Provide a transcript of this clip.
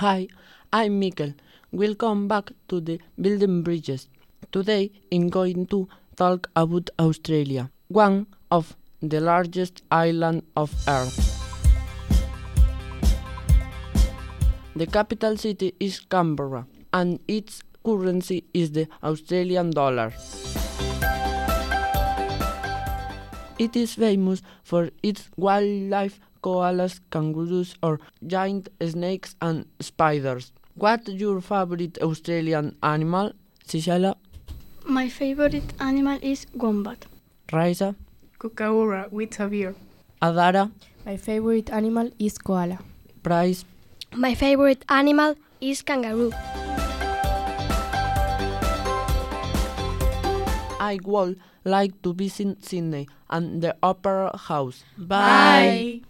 Hi, I'm Mikkel. Welcome back to the Building Bridges. Today I'm going to talk about Australia, one of the largest islands of Earth. The capital city is Canberra, and its currency is the Australian dollar. It is famous for its wildlife koalas, kangaroos, or giant snakes and spiders. What's your favorite Australian animal, Sishala? My favorite animal is wombat. Raisa? Kookaburra with a beard. Adara? My favorite animal is koala. Price? My favorite animal is kangaroo. I would like to visit Sydney and the Opera House. Bye.